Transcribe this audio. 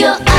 죠